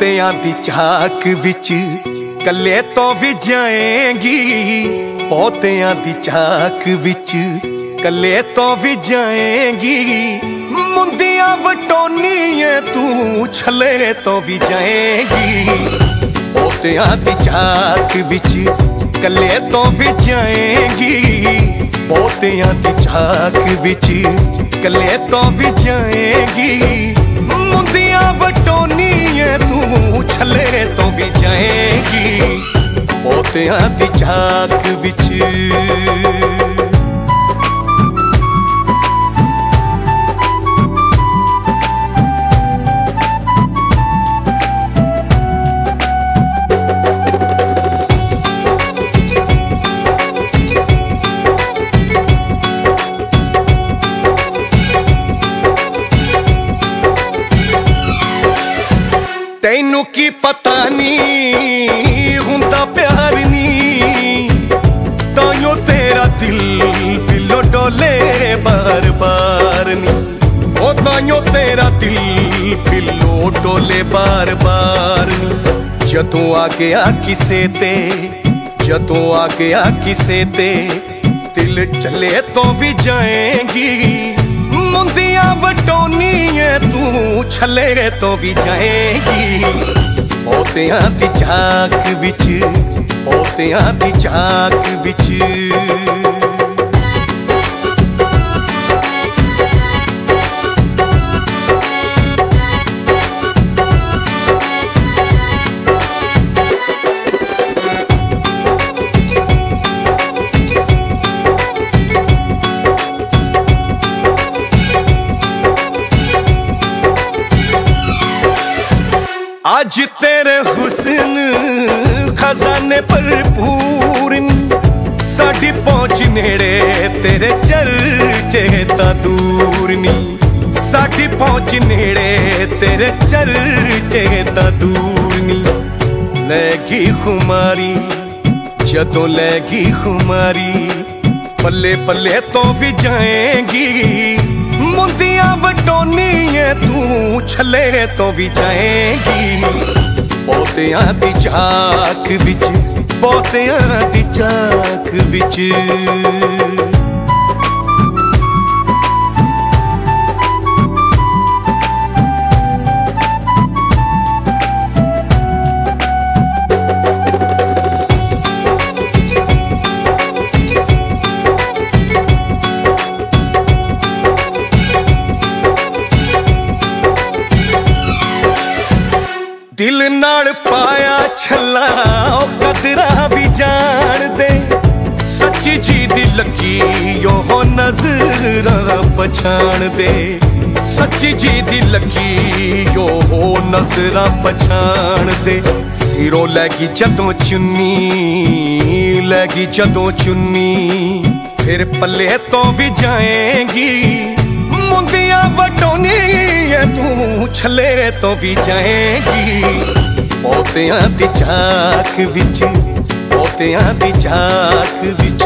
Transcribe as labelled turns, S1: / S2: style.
S1: ਪੋਤਿਆਂ ਦੀ ਝਾਕ ਵਿੱਚ ਕੱਲੇ ਤੋਂ ਵੀ ਜਾਏਗੀ। ਪੋਤਿਆਂ ਦੀ ਝਾਕ ਵਿੱਚ ਕੱਲੇ ਤੋਂ ਵੀ ਜਾਏਗੀ। ਮੁੰਦੀਆਂ ਵਟੋਨੀਏ ਤੂੰ ਛਲੇ ਤੋਂ ਵੀ ਜਾਏਗੀ। ਪੋਤਿਆਂ ਦੀ ਝਾਕ ਵਿੱਚ ਕੱਲੇ ਤੋਂ ਵੀ ਜਾਏਗੀ। ਪੋਤਿਆਂ ਦੀ ਝਾਕ ਵਿੱਚ ਕੱਲੇ ਤੋਂ ਵੀ ਜਾਏਗੀ। ਵਟੋਨੀਏ ਤੂੰ ਛਲੇ ਤੋਂ ਵੀ ਜਾਏਗੀ ਪੋਤਿਆਂ ਦੀ ਝਾਕ ਵਿੱਚ। ਤੈਨੂੰ ਕੀ ਪਤਾ ਨਹੀਂ ਹੁੰਦਾ ਪਿਆਰ ਨਹੀਂ ਤਾਈਓ ਤੇਰਾ ਦਿਲ, ਦਿਲੋਂ ਡੋਲੇ ਬਾਰ ਬਾਰ ਨਹੀਂ ਉਹ ਤਾਈਓ ਤੇਰਾ ਦਿਲ, ਦਿਲੋਂ ਡੋਲੇ ਬਾਰ ਬਾਰ ਨਹੀਂ ਜਦੋਂ ਆ ਗਿਆ ਕਿਸੇ ਤੇ, ਜਦੋਂ ਆ ਗਿਆ ਕਿਸੇ ਤੇ, ਦਿਲ ਚੱਲੇ ਤੋਂ ਵੀ ਜਾਏਗੀ। ਮੁੰਦੀਆਂ ਵਟੋਨੀਏ ਤੂੰ ਛਲੇ ਤੋਂ ਵੀ ਜਾਏਗੀ। ਪੋਤਿਆਂ ਦੀ ਝਾਕ ਵਿੱਚ, ਪੋਤਿਆਂ ਦੀ ਝਾਕ ਵਿੱਚ। ਅੱਜ ਤੇਰੇ ਹੁਸਨ ਖਜ਼ਾਨੇ ਭਰਪੂਰ ਸਾਡੀ ਪਹੁੰਚ ਨੇੜੇ, ਤੇਰੇ ਚਰਚੇ ਤਾਂ ਦੂਰ ਨਹੀਂ ਸਾਡੀ ਪਹੁੰਚ ਨੇੜੇ, ਤੇਰੇ ਚਰਚੇ ਤਾਂ ਦੂਰ ਨਹੀਂ ਲੈ ਗਈ ਖੁਮਾਰੀ, ਜਦੋਂ ਲੈ ਗਈ ਖੁਮਾਰੀ, ਪੱਲੇ ਪੱਲੇ ਤੋਂ ਵੀ ਜਾਏਗੀ। ਮੁੰਦੀਆਂ ਵਟੋਨੀ ਵਟੋਨੀਏ ਤੂੰ ਛਲੇ ਤੋਂ ਵੀ ਜਾਏਗੀ। ਬਹੁਤਿਆਂ ਦੀ ਝਾਕ ਵਿੱਚ ਬਹੁਤਿਆਂ ਦੀ ਝਾਕ ਵਿੱਚ। ਛੱਲਾ, ਉਹ ਕਦਰਾਂ ਵੀ ਜਾਣਦੇ। ਸੱਚੀ ਜੀ ਦੀ ਲੱਗੀ ਉਹ ਨਜ਼ਰਾਂ ਪਛਾਣਦੇ। ਸੱਚੀ ਜੀ ਦੀ ਲੱਗੀ ਉਹ ਨਜ਼ਰਾਂ ਪਛਾਣਦੇ। ਸਿਰੋਂ ਲੈ ਗਈ ਜਦੋਂ ਚੁੰਨੀ, ਲੈ ਗਈ ਜਦੋਂ ਚੁੰਨੀ। ਫਿਰ ਪੱਲੇ ਤੋਂ ਵੀ ਜਾਏਗੀ, ਮੁੰਦੀਆਂ ਵਟੋਨੀ ਤੂੰ ਛਲੇ ਤੋਂ ਵੀ ਜਾਏਗੀ। ਪੋਤਿਆਂ ਦੀ ਝਾਕ ਵਿੱਚ ਪੋਤਿਆਂ ਦੀ ਝਾਕ ਵਿੱਚ।